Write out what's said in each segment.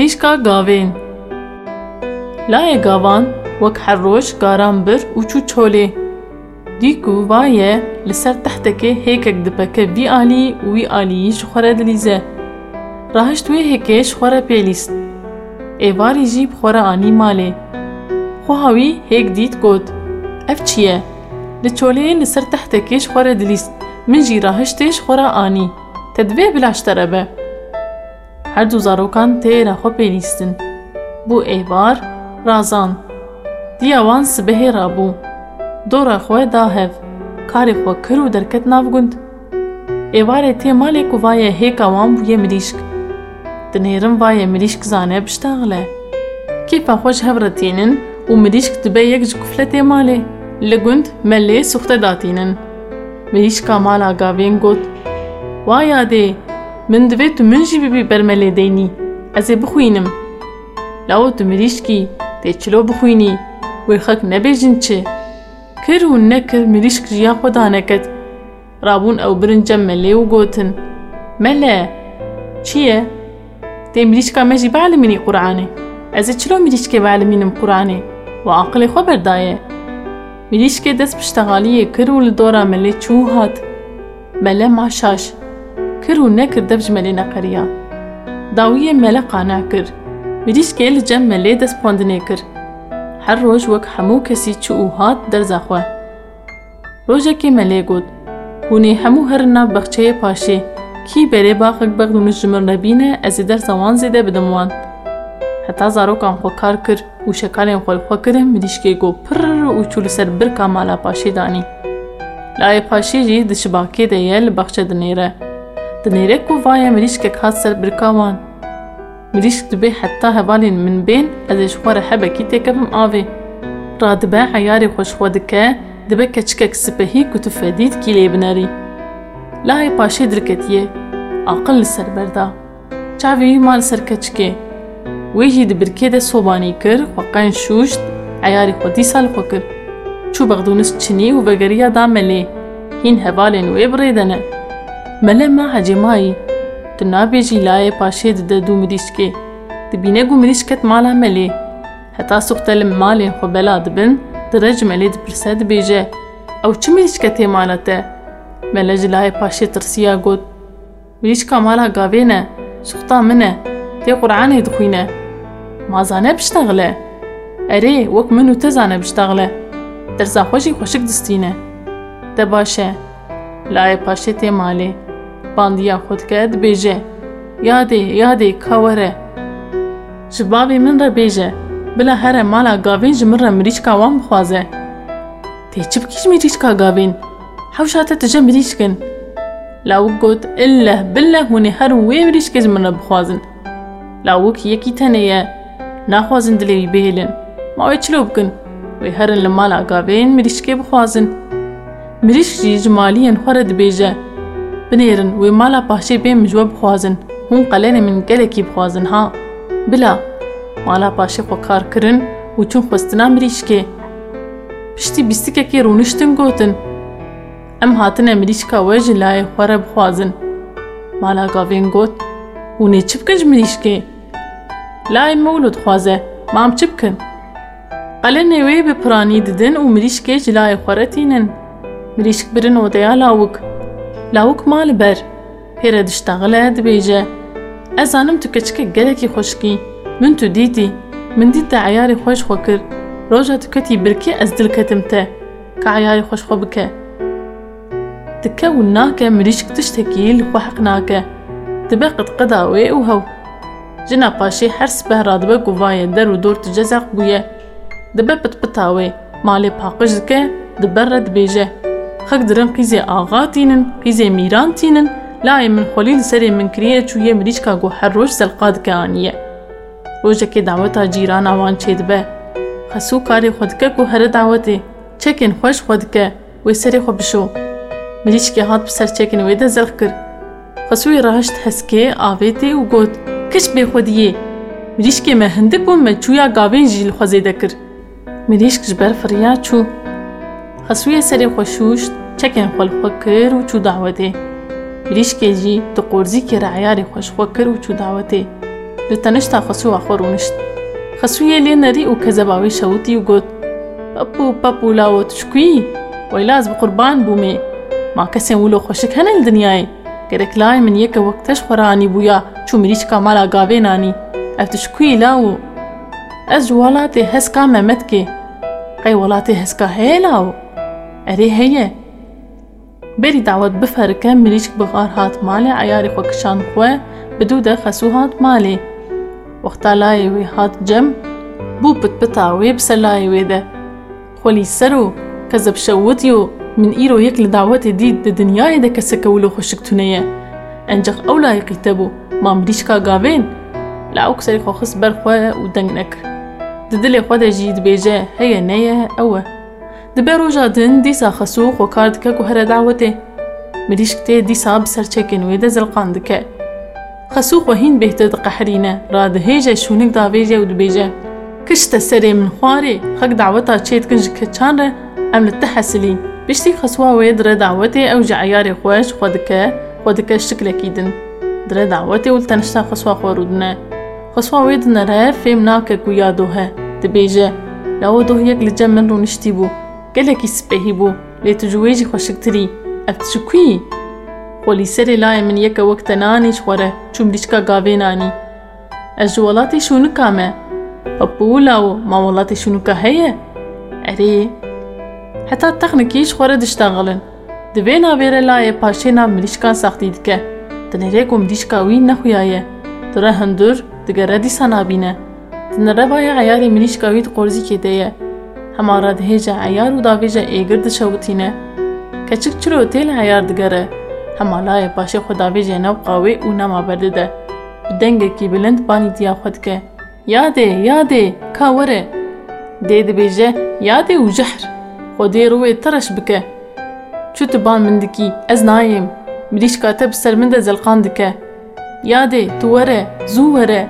مریشکا گاوین لای گاوان وەک حەڕۆژ گاران بر û çû çolê dîku vaye li ser textekê hêkek dipeke vî alî û wî aliyî ji xwe re dilîze rahişt wê hêkê ji xwe re pêlîst êvarî jî bi xwe re anî malê xweha wî hêk dît got ev çi ye li çoleyê li ser textekê du zarokan tê re xwe pêlîstin bû êvar razan Diya wan sibehê rabû dora xwe da hev karê xwe kir û derket nav gund êvarê tê malê ku vaye hêka wan bûye mirîşk dinêrin vaye mirîşk zane biştaxile kêfa xwe ji ji kufletê malê li gund melê suxte datînin mirîşka mala gavên got Waya dê divê tu min jî bibî bermelê deynî ez ê bixwînim Law tu mirîşkî tê çilo bixwînî wê xek nebêjin çi kir û nekir mirîşk jiya xwe daneket rabûn ew birin cem melê û gotin mele çi ye tê mirîşka me jî beelimînî Qur'anê ez ê çilo mirîşkê beelimînim Qur'anê we aqilê xwe berdaye mirîşkê dest piştexaliyê kir û li dora melê çû hat mele maşaş kir û nekir dev ji melê neqeriya dawiyê mele qane kir mirîşkê li cem melê destpandinê kir her roj wek hemû kesî çû û hat derza xwe rojekê melê got hûnê hemû herin nav bexçeyê paşê kî berê baxek bex û ji min rebîne ez ê dersa wan zêde bidim wan heta zarokan xwe kar kir û şekalên xwe xwe kirin mirîşkê got pir û çû li ser birka mala paşê danî layê paşê jî di şibakê de ye li bexçe dinêre dinêre ku vaye mirîşkek hat ser birka wan mirîşk dibe heta hevalên min bên ez ê ji xwe re hebekî têkevim avê radibe heyarê xwe ji xwe dike dibe keçikek sipehî ku tu fedît kî lê binerî layê da melê hîn hevalên wê birêdene mele me hecêmayî Tu nabêjî layê paşê dide dû mirîşkê dibîne ku mirîşket mala melê heta suxte li malên xwe bela dibin dire ji melê dipirse dibêje ew çi mirîşketê mala te mele ji layê paşê tirsiya got mirîşka mala gavê ne suxta min e tê qur'anê dixwîne ma zane biştexile erê wek min û te zane biştexile dersa xwe jî xweşik distîne te baş e layê paşê tê malê bandiya xwe dike dibêje yadê yadê ka were ji bavê min re bêje bila here mala gavên ji min re mirîçka wan bixwaze tê çi bikî ji mirîçka gavên hewşa te tije mirîçkin lawik got illeh billeh hûnê herin wê mirîçkê ji mala paşê xwe kar kirin û çûn xwestina mirîşkê piştî bîstikekê rûniştin gotin em hatine mirîşka we ji layê xwe re bixwazin mala gavên got hûnê çi bikin ji mirîşkê layê me wilo dixwaze mam çi bikin qelenê wê bi piranî didin û mirîşkê ji layê xwe re tînin mirîşk birin odeya lawik لاوک مال بر. پیره دشتغله د بیجه ازانم تو کچک گلکی خوشکی من تو دیدی من دیت عیاری خوش خوکر روجا تو کتی برکی از دل کتم ته که عیاری خوش خو بکه تکه و ناکه مریشک تشتکیل و حق ناکه تبه قد قداوی أو هو جنا پاشی هر به راد به گوایه در و دور تجزق بویه دبه پت پتاوی مالی پاقش دکه دبه رد بیجه خقدرن قيزي آغاتينن قيزي ميرانتينن لاي من خليل سري من كريه شوية مريشكا جو حروش سلقاد كانية روجك دعوتا جيران وان شيد به خسو كاري خدك كو هر دعوتي چكن خوش خدك ويسري خو بشو مريشكا هات بسر چكن ويدا زلخكر خسوي راشت حسكي آويتي و گوت كش بي خوديه مريشكي مهندك و مچويا غاوين جيل خوزي دكر مريشك جبر فريا چو xesûyê serê xwe şûşt çekên xwe li xwe kir û çû dawetê mirîşkê jî di qorzîkê re eyarê xwe ji xwe kir û çû dawetê لتنشتا خسوها خورونشت خسوية لينري وكذباوي شوتي وقوت بابو بابو لاو تشكوي ويلاز بقربان بومي ما كسين ولو خوشك هنا الدنياي گرک لای من یک وقتش خورانی بویا. چو مریش کا مالا گاوه نانی. افتش کوی لاو. از جوالات هسکا ممت که. قی ولات هسکا لاو اری هیه بری دعوت بفرکه مریشک بغار هات مالی عیاری خو کشان خواه بدو ده خسو هات مالی وقتا لای وی هات جم بو بت بتاوي بسلاي ويدا خولي سرو كذب شوتيو من إيرو يك لدعوتي دي دنياي دا كسكولو خشك تونية أنجخ أولا يقيتبو ما مريشكا غابين. لا أكسري خو خس برخوا ودنك ددلي خوا دا جيد بيجا هيا نيا أوه دبي روجا دن ديسا خسوخ وكاردكا كوهرا دعوتي مريشكتي ديسا بسر چكن ويدا زلقاندكا خسوخ وهين بهتد قحرينا راد هيجا شونك دابيجا ودبيجا كشتا سري من خواري خك دعوتا چيت كنج كچان ام لتحسلي بشتي خسوا وي درا دعوتي أو جعياري خوش خودكا خودكا الشكل كيدن درا دعوتي ولتنشتا خسوا خورودنا خسوا ويدنا را فيم ناكك ويادوها دبيجا لو دو هيك لجمن رو نشتيبو قالك يسبهيبو ليتجويجي خوشكتري افتشكوي خولي سري لاي من يكا وقت ناني شورة چومريشكا غاوي ناني. اجوالاتي شونكا ما؟ بابولاو ما ولاتي شونكا هيا؟ أري حتى تخنكيش خورة دشتغلن دبينا بيرا لاي باشينا مليشكا ساختي دكا. تنريكو مليشكا وين نخويايا ترى هندور دقا ردي سنابينا تنربايا عياري مليشكا ويد قرزي كدايا هما هيجا عيار ودافيجا ايگر دشوتينا كچك چرو تيل عيار دقره هما لاي باشي خداويجا نو قاوي و نما بردده بدنگكي بلند باني ديا خودكه يادي يادي كاوره دي دبيجه يادي وجحر خودی روی ترش بکه چو تبان من دکی از نایم مریش کاتب سر من ده زلقان دکه یاده تو وره زو وره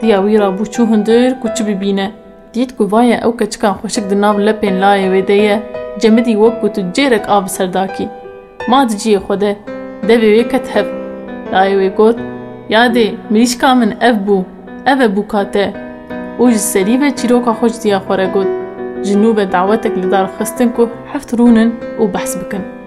دیا ویرا بو چو هندر کچ ببینه دیت کو وای أو کچکان خوشک د ناو لپین لای و دیه جمدی وکو جیرک آب سرداکی ما دجی خوده دوی وی کتهب لای وی گوت یاده مریش کامن أف بو أف بو کاته اوج سری و چیروکا خوش دیا خوره گوت. جنوب دعوتك لدار خستنكو حفترونن وبحسبكن